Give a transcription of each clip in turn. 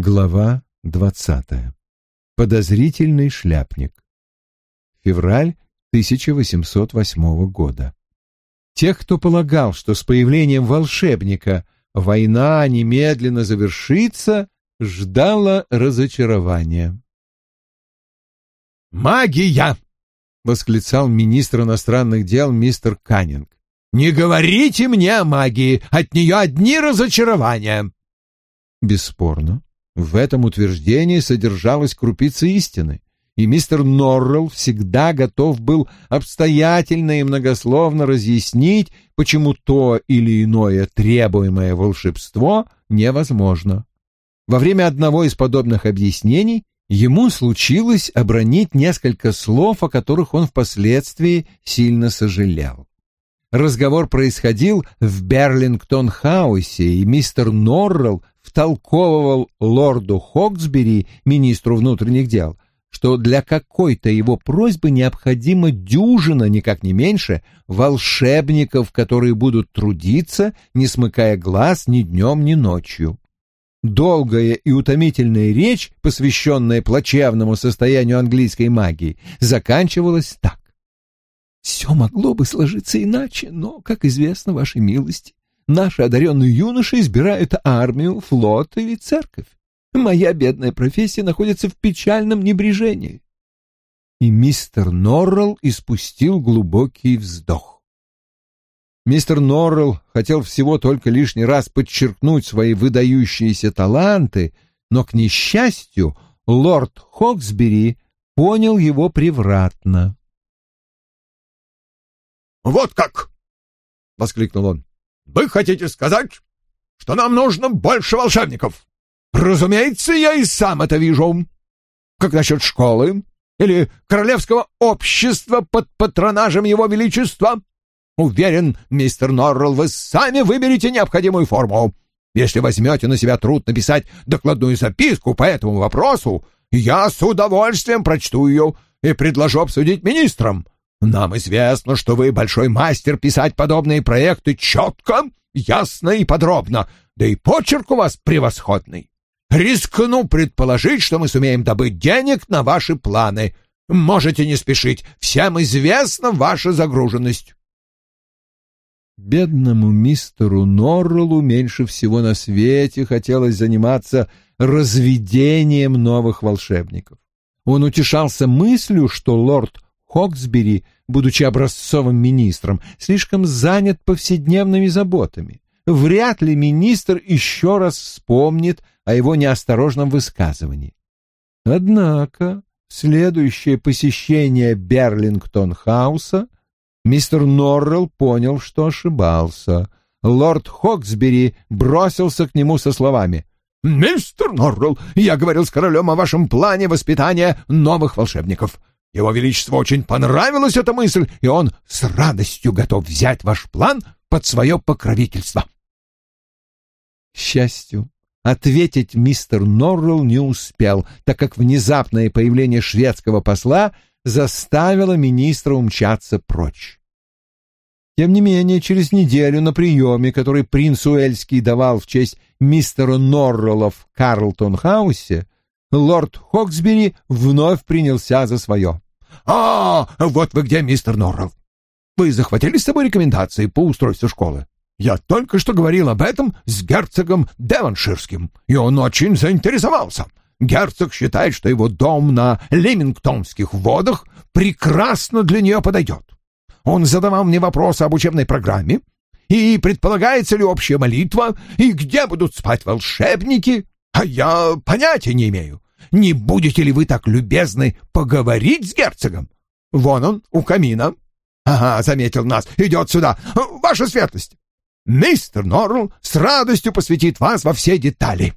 Глава двадцатая. Подозрительный шляпник. Февраль 1808 года. Тех, кто полагал, что с появлением волшебника война немедленно завершится, ждало разочарование. «Магия!» — восклицал министр иностранных дел мистер Каннинг. «Не говорите мне о магии, от нее одни разочарования!» Бесспорно, в этом утверждении содержалась крупица истины, и мистер Норрелл всегда готов был обстоятельно и многословно разъяснить, почему то или иное требуемое волшебство невозможно. Во время одного из подобных объяснений ему случилось обронить несколько слов, о которых он впоследствии сильно сожалел. Разговор происходил в Берлингтон-хаусе, и мистер Норрелл втолковывал лорду Хоксбери, министру внутренних дел, что для какой-то его просьбы необходима дюжина, никак не меньше, волшебников, которые будут трудиться, не смыкая глаз ни днем, ни ночью. Долгая и утомительная речь, посвященная плачевному состоянию английской магии, заканчивалась так. Все могло бы сложиться иначе, но, как известно вашей милости, наши одаренные юноши избирают армию, флот или церковь. Моя бедная профессия находится в печальном небрежении. И мистер Норрелл испустил глубокий вздох. Мистер Норрелл хотел всего только лишний раз подчеркнуть свои выдающиеся таланты, но, к несчастью, лорд Хоксбери понял его превратно. «Вот как!» — воскликнул он. «Вы хотите сказать, что нам нужно больше волшебников? Разумеется, я и сам это вижу. Как насчет школы или королевского общества под патронажем его величества? Уверен, мистер Норрелл, вы сами выберете необходимую форму. Если возьмете на себя труд написать докладную записку по этому вопросу, я с удовольствием прочту ее и предложу обсудить министрам. Нам известно, что вы большой мастер писать подобные проекты четко, ясно и подробно, да и почерк у вас превосходный. Рискну предположить, что мы сумеем добыть денег на ваши планы. Можете не спешить, всем известна ваша загруженность. Бедному мистеру Норреллу меньше всего на свете хотелось заниматься разведением новых волшебников. Он утешался мыслью, что лорд Хоксбери, будучи образцовым министром, слишком занят повседневными заботами. Вряд ли министр еще раз вспомнит о его неосторожном высказывании. Однако следующее посещение Берлингтон-хауса мистер Норрелл понял, что ошибался. Лорд Хоксбери бросился к нему со словами «Мистер Норрелл, я говорил с королем о вашем плане воспитания новых волшебников. Его Величеству очень понравилась эта мысль, и он с радостью готов взять ваш план под свое покровительство. К счастью, ответить мистер Норрелл не успел, так как внезапное появление шведского посла заставило министра умчаться прочь. Тем не менее, через неделю на приеме, который принц Уэльский давал в честь мистера Норрелла в Карлтон-хаусе, лорд Хоксбери вновь принялся за свое. «А, вот вы где, мистер Норрелл! Вы захватили с собой рекомендации по устройству школы? Я только что говорил об этом с герцогом Девонширским, и он очень заинтересовался. Герцог считает, что его дом на Лемингтонских водах прекрасно для нее подойдет. Он задавал мне вопросы об учебной программе, и предполагается ли общая молитва, и где будут спать волшебники, а я понятия не имею. Не будете ли вы так любезны поговорить с герцогом? Вон он, у камина. Ага, заметил нас, идет сюда. Ваша светлость. Мистер Норрелл с радостью посвятит вас во все детали.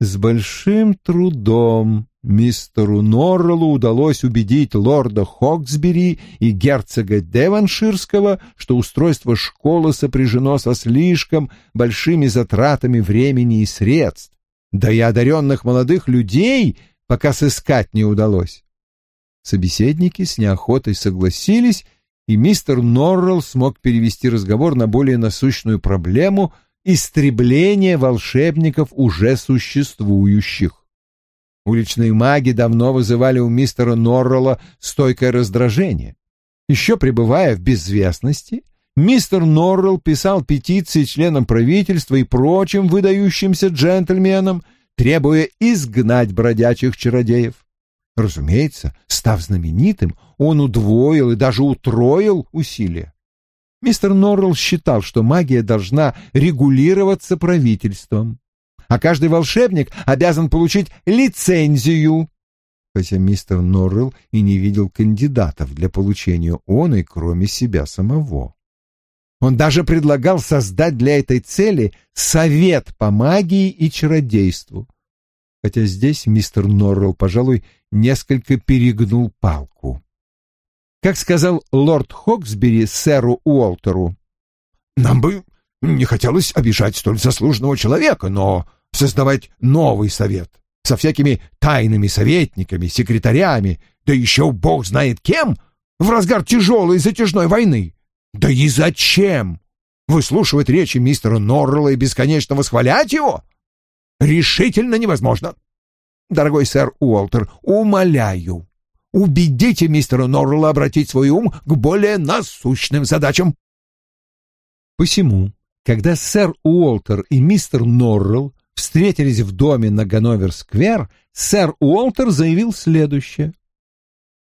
С большим трудом мистеру Норреллу удалось убедить лорда Хоксбери и герцога Деванширского, что устройство школы сопряжено со слишком большими затратами времени и средств, да и одаренных молодых людей пока сыскать не удалось. Собеседники с неохотой согласились, и мистер Норрелл смог перевести разговор на более насущную проблему, истребление волшебников уже существующих. Уличные маги давно вызывали у мистера Норрелла стойкое раздражение. Еще пребывая в безвестности, мистер Норрелл писал петиции членам правительства и прочим выдающимся джентльменам, требуя изгнать бродячих чародеев. Разумеется, став знаменитым, он удвоил и даже утроил усилия. Мистер Норрелл считал, что магия должна регулироваться правительством, а каждый волшебник обязан получить лицензию, хотя мистер Норрелл и не видел кандидатов для получения оной, кроме себя самого. Он даже предлагал создать для этой цели совет по магии и чародейству, хотя здесь мистер Норрелл, пожалуй, несколько перегнул палку. Как сказал лорд Хоксбери сэру Уолтеру, «Нам бы не хотелось обижать столь заслуженного человека, но создавать новый совет со всякими тайными советниками, секретарями, да еще бог знает кем, в разгар тяжелой затяжной войны. Да и зачем? Выслушивать речи мистера Норрелла и бесконечно восхвалять его? решительно невозможно. Дорогой сэр Уолтер, умоляю, убедите мистера Норрелла обратить свой ум к более насущным задачам. Посему, когда сэр Уолтер и мистер Норрелл встретились в доме на Ганновер-сквер, сэр Уолтер заявил следующее.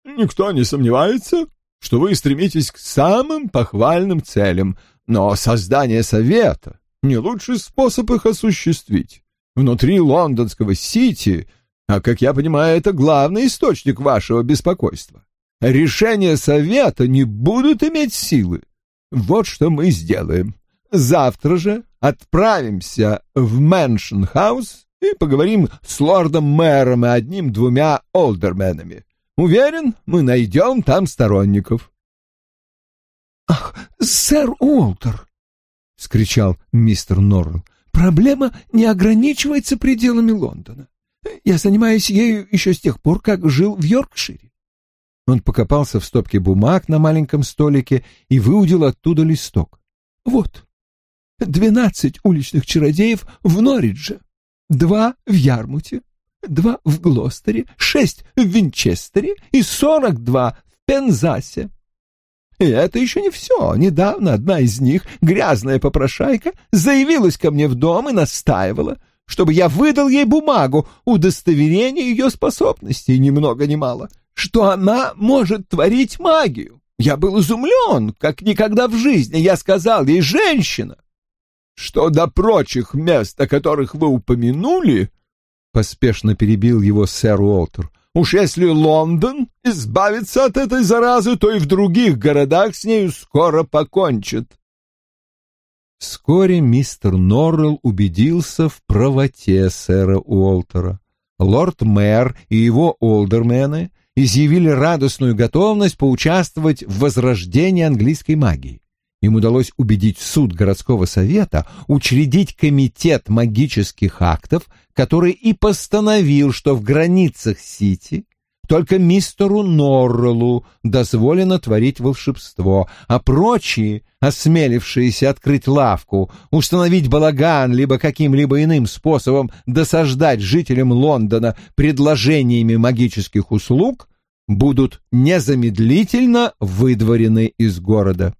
«Никто не сомневается, что вы стремитесь к самым похвальным целям, но создание совета — не лучший способ их осуществить внутри лондонского Сити, а, как я понимаю, это главный источник вашего беспокойства. Решения совета не будут иметь силы. Вот что мы сделаем. Завтра же отправимся в Мэншн-хаус и поговорим с лордом-мэром и одним-двумя олдерменами. Уверен, мы найдем там сторонников. — Ах, сэр Уолтер! — вскричал мистер Норрелл. Проблема не ограничивается пределами Лондона. Я занимаюсь ею еще с тех пор, как жил в Йоркшире. Он покопался в стопке бумаг на маленьком столике и выудил оттуда листок. Вот, двенадцать уличных чародеев в Норридже, два в Ярмуте, два в Глостере, шесть в Винчестере и сорок два в Пензасе. И это еще не все. Недавно одна из них, грязная попрошайка, заявилась ко мне в дом и настаивала, чтобы я выдал ей бумагу, удостоверение ее способностей, ни много ни мало, что она может творить магию. Я был изумлен, как никогда в жизни. Я сказал ей, женщина, что до прочих мест, о которых вы упомянули, поспешно перебил его сэр Уолтер, Уж если Лондон избавится от этой заразы, то и в других городах с нею скоро покончат. Вскоре мистер Норрелл убедился в правоте сэра Уолтера. Лорд-мэр и его олдермены изъявили радостную готовность поучаствовать в возрождении английской магии. Им удалось убедить суд городского совета учредить комитет магических актов, который и постановил, что в границах Сити только мистеру Норреллу дозволено творить волшебство, а прочие, осмелившиеся открыть лавку, установить балаган, либо каким-либо иным способом досаждать жителям Лондона предложениями магических услуг, будут незамедлительно выдворены из города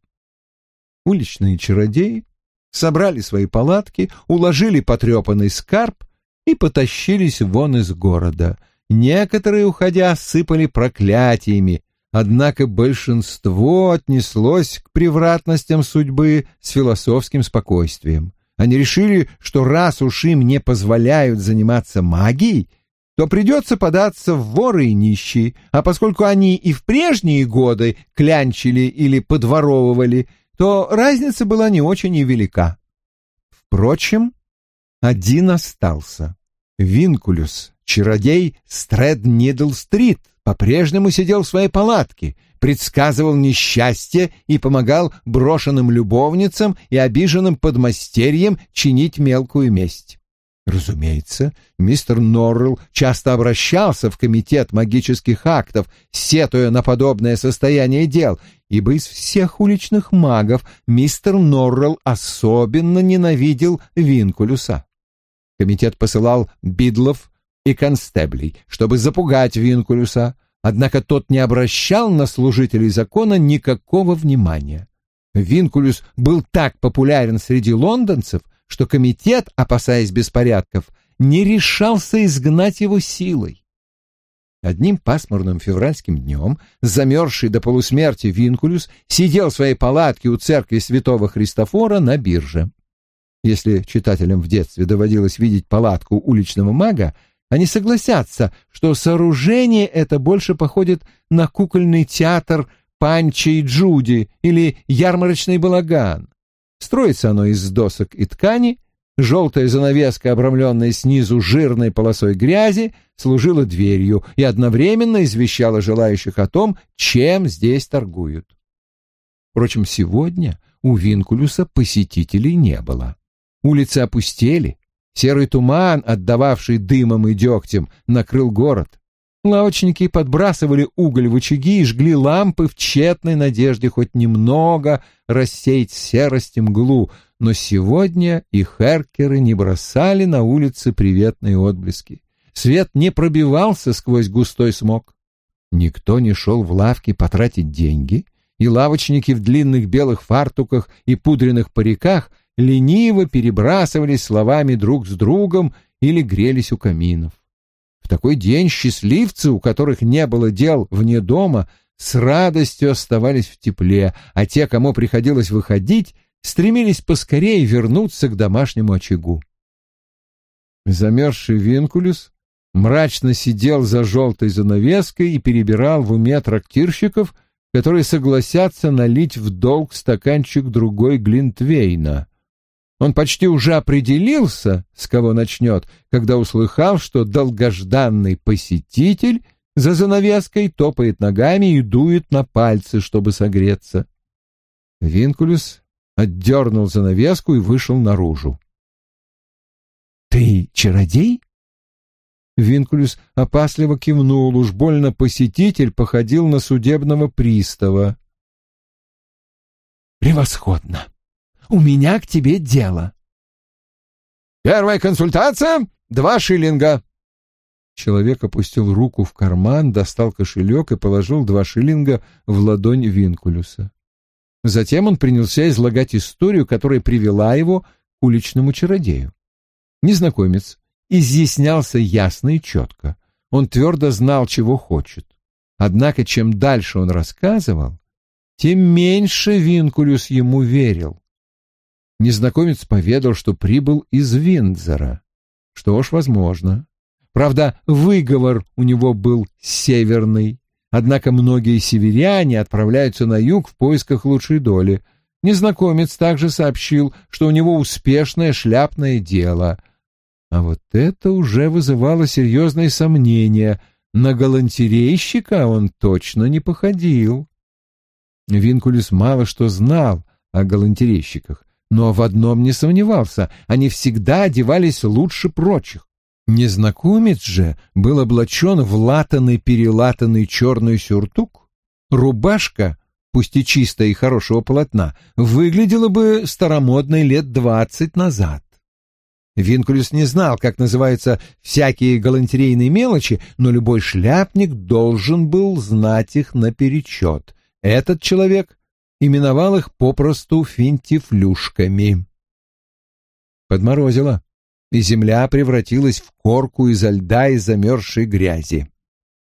уличные чародеи собрали свои палатки, уложили потрепанный скарб и потащились вон из города. Некоторые, уходя, сыпали проклятиями, однако большинство отнеслось к превратностям судьбы с философским спокойствием. Они решили, что раз уж им не позволяют заниматься магией, то придется податься в воры и нищие, а поскольку они и в прежние годы клянчили или подворовывали, то разница была не очень и велика. Впрочем, один остался. Винкулюс, чародей Стрэд-Нидл-Стрит, по-прежнему сидел в своей палатке, предсказывал несчастье и помогал брошенным любовницам и обиженным подмастерьям чинить мелкую месть. Разумеется, мистер Норрелл часто обращался в комитет магических актов, сетуя на подобное состояние дел, ибо из всех уличных магов мистер Норрелл особенно ненавидел Винкулюса. Комитет посылал бидлов и констеблей, чтобы запугать Винкулюса, однако тот не обращал на служителей закона никакого внимания. Винкулюс был так популярен среди лондонцев, что комитет, опасаясь беспорядков, не решался изгнать его силой. Одним пасмурным февральским днем замерзший до полусмерти Винкулюс сидел в своей палатке у церкви святого Христофора на бирже. Если читателям в детстве доводилось видеть палатку уличного мага, они согласятся, что сооружение это больше походит на кукольный театр Панчи и Джуди или ярмарочный балаган. Строится оно из досок и ткани, желтая занавеска, обрамленная снизу жирной полосой грязи, служила дверью и одновременно извещала желающих о том, чем здесь торгуют. Впрочем, сегодня у Винкулюса посетителей не было. Улицы опустели, серый туман, отдававший дымом и дегтем, накрыл город. Лавочники подбрасывали уголь в очаги и жгли лампы в тщетной надежде хоть немного рассеять серость мглу, но сегодня и херкеры не бросали на улице приветные отблески. Свет не пробивался сквозь густой смог. Никто не шел в лавки потратить деньги, и лавочники в длинных белых фартуках и пудренных париках лениво перебрасывались словами друг с другом или грелись у каминов такой день счастливцы, у которых не было дел вне дома, с радостью оставались в тепле, а те, кому приходилось выходить, стремились поскорее вернуться к домашнему очагу. Замерзший Винкулюс мрачно сидел за желтой занавеской и перебирал в уме трактирщиков, которые согласятся налить в долг стаканчик другой Глинтвейна. Он почти уже определился, с кого начнет, когда услыхал, что долгожданный посетитель за занавеской топает ногами и дует на пальцы, чтобы согреться. Винкулюс отдернул занавеску и вышел наружу. «Ты чародей?» Винкулюс опасливо кивнул, уж больно посетитель походил на судебного пристава. «Превосходно!» У меня к тебе дело. Первая консультация — два шиллинга. Человек опустил руку в карман, достал кошелек и положил два шиллинга в ладонь Винкулюса. Затем он принялся излагать историю, которая привела его к уличному чародею. Незнакомец изъяснялся ясно и четко. Он твердо знал, чего хочет. Однако, чем дальше он рассказывал, тем меньше Винкулюс ему верил. Незнакомец поведал, что прибыл из Виндзора. Что ж, возможно. Правда, выговор у него был северный. Однако многие северяне отправляются на юг в поисках лучшей доли. Незнакомец также сообщил, что у него успешное шляпное дело. А вот это уже вызывало серьезные сомнения. На галантерейщика он точно не походил. Винкулис мало что знал о галантерейщиках, но в одном не сомневался — они всегда одевались лучше прочих. Незнакомец же был облачен в латанный-перелатанный черный сюртук. Рубашка, пусть и чистая и хорошего полотна, выглядела бы старомодной лет двадцать назад. Винкулюс не знал, как называются всякие галантерейные мелочи, но любой шляпник должен был знать их наперечет. Этот человек именовал их попросту финтифлюшками. Подморозило, и земля превратилась в корку изо льда и замерзшей грязи.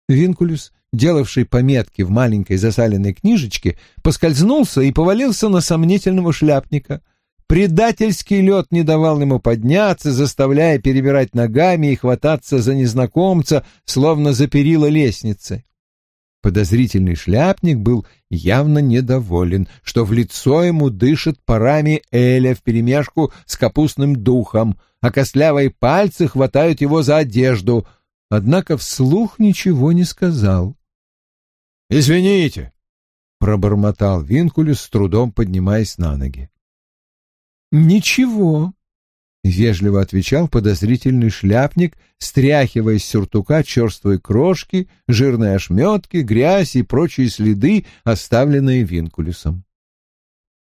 Винкулюс, делавший пометки в маленькой засаленной книжечке, поскользнулся и повалился на сомнительного шляпника. Предательский лед не давал ему подняться, заставляя перебирать ногами и хвататься за незнакомца, словно за перила лестницы. Подозрительный шляпник был явно недоволен, что в лицо ему дышит парами Эля вперемешку с капустным духом, а костлявые пальцы хватают его за одежду, однако вслух ничего не сказал. «Извините», — пробормотал Винкулюс, с трудом поднимаясь на ноги. «Ничего». Вежливо отвечал подозрительный шляпник, стряхивая с сюртука черствые крошки, жирные ошметки, грязь и прочие следы, оставленные Винкулюсом.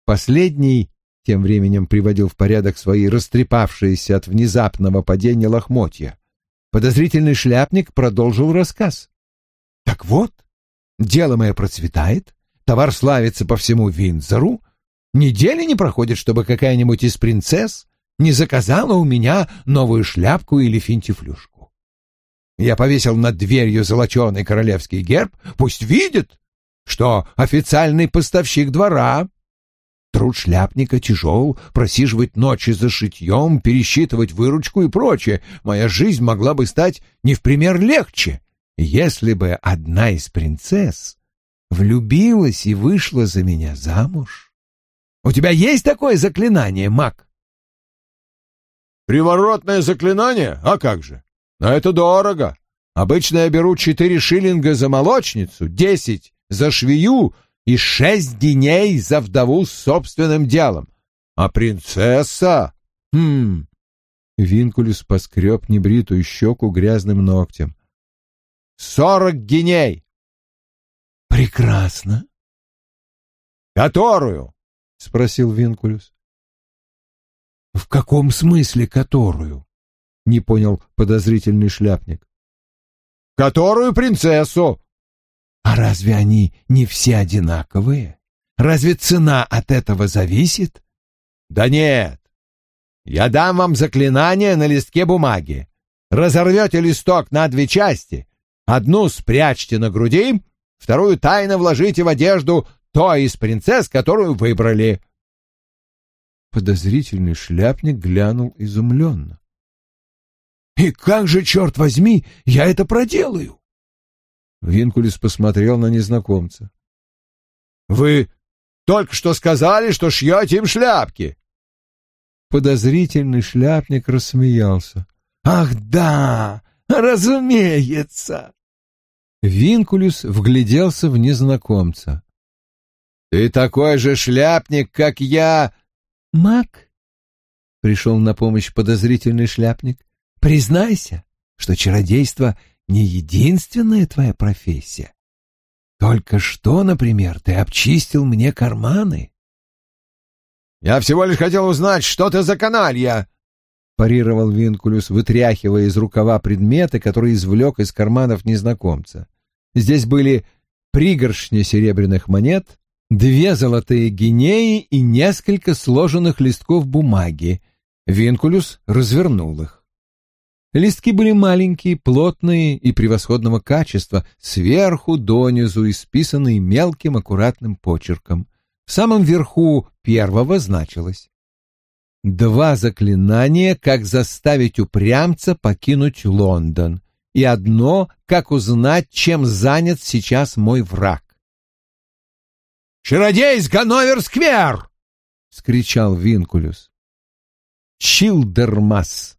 Последний тем временем приводил в порядок свои растрепавшиеся от внезапного падения лохмотья. Подозрительный шляпник продолжил рассказ. «Так вот, дело мое процветает, товар славится по всему Виндзору, недели не проходит, чтобы какая-нибудь из принцесс не заказала у меня новую шляпку или финтифлюшку. Я повесил над дверью золоченый королевский герб, пусть видит, что официальный поставщик двора. Труд шляпника тяжел, просиживать ночи за шитьем, пересчитывать выручку и прочее. Моя жизнь могла бы стать не в пример легче, если бы одна из принцесс влюбилась и вышла за меня замуж. У тебя есть такое заклинание, маг? Приворотное заклинание? А как же? Но это дорого. Обычно я беру четыре шиллинга за молочницу, десять за швею и шесть дней за вдову с собственным делом. А принцесса... Хм... Винкулюс поскреб небритую щеку грязным ногтем. «Сорок геней!» «Прекрасно!» «Которую?» — спросил Винкулюс. «В каком смысле которую?» — не понял подозрительный шляпник. «Которую принцессу?» «А разве они не все одинаковые? Разве цена от этого зависит?» «Да нет. Я дам вам заклинание на листке бумаги. Разорвете листок на две части. Одну спрячьте на груди, вторую тайно вложите в одежду той из принцесс, которую выбрали. Подозрительный шляпник глянул изумленно. «И как же, черт возьми, я это проделаю?» Винкулис посмотрел на незнакомца. «Вы только что сказали, что шьете им шляпки!» Подозрительный шляпник рассмеялся. «Ах да, разумеется!» Винкулюс вгляделся в незнакомца. «Ты такой же шляпник, как я!» Маг, — пришел на помощь подозрительный шляпник, — признайся, что чародейство не единственная твоя профессия. Только что, например, ты обчистил мне карманы. Я всего лишь хотел узнать, что ты за каналья, — парировал Винкулюс, вытряхивая из рукава предметы, которые извлек из карманов незнакомца. Здесь были пригоршни серебряных монет, две золотые гинеи и несколько сложенных листков бумаги. Винкулюс развернул их. Листки были маленькие, плотные и превосходного качества, сверху донизу исписанные мелким аккуратным почерком. В самом верху первого значилось «Два заклинания, как заставить упрямца покинуть Лондон, и одно, как узнать, чем занят сейчас мой враг». «Чародей с Ганновер-сквер!» — вскричал Винкулюс. Чилдермас,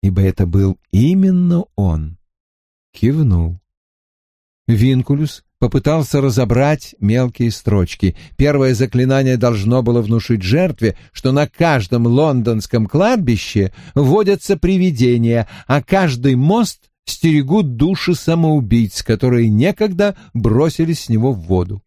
ибо это был именно он, кивнул. Винкулюс попытался разобрать мелкие строчки. Первое заклинание должно было внушить жертве, что на каждом лондонском кладбище водятся привидения, а каждый мост стерегут души самоубийц, которые некогда бросились с него в воду.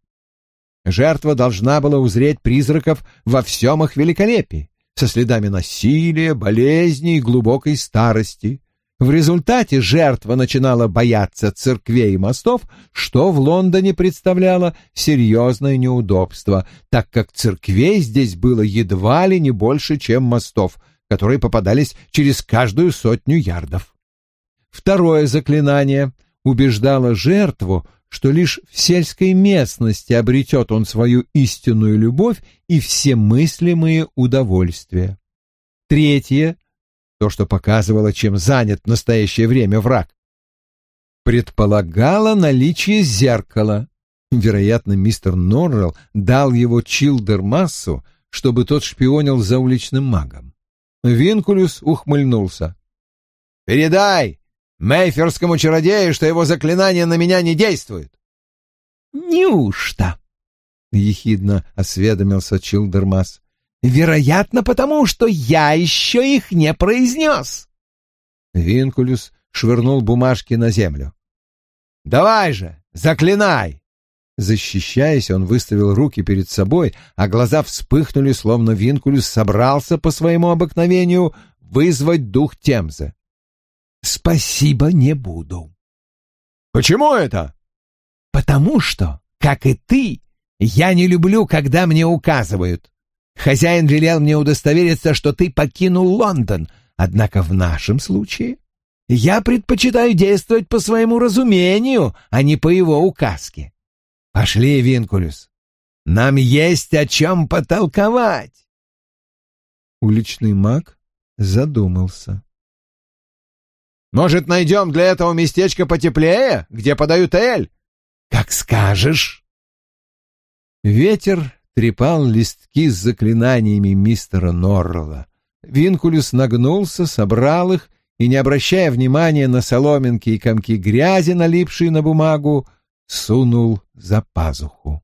Жертва должна была узреть призраков во всем их великолепии, со следами насилия, болезни и глубокой старости. В результате жертва начинала бояться церквей и мостов, что в Лондоне представляло серьезное неудобство, так как церквей здесь было едва ли не больше, чем мостов, которые попадались через каждую сотню ярдов. Второе заклинание убеждало жертву, что лишь в сельской местности обретет он свою истинную любовь и все мыслимые удовольствия. Третье — то, что показывало, чем занят в настоящее время враг. Предполагало наличие зеркала. Вероятно, мистер Норрелл дал его Чилдермассу, чтобы тот шпионил за уличным магом. Винкулюс ухмыльнулся. «Передай Мейферскому чародею, что его заклинание на меня не действует. Неужто? ехидно осведомился Чилдермас. Вероятно, потому что я еще их не произнес. Винкулюс швырнул бумажки на землю. «Давай же, заклинай!» Защищаясь, он выставил руки перед собой, а глаза вспыхнули, словно Винкулюс собрался по своему обыкновению вызвать дух Темзы. «Спасибо не буду». «Почему это?» «Потому что, как и ты, я не люблю, когда мне указывают. Хозяин велел мне удостовериться, что ты покинул Лондон, однако в нашем случае я предпочитаю действовать по своему разумению, а не по его указке. Пошли, Винкулюс. Нам есть о чем потолковать. Уличный маг задумался. Может, найдем для этого местечко потеплее, где подают эль? Как скажешь. Ветер трепал листки с заклинаниями мистера Норрелла. Винкулюс нагнулся, собрал их и, не обращая внимания на соломинки и комки грязи, налипшие на бумагу, сунул за пазуху.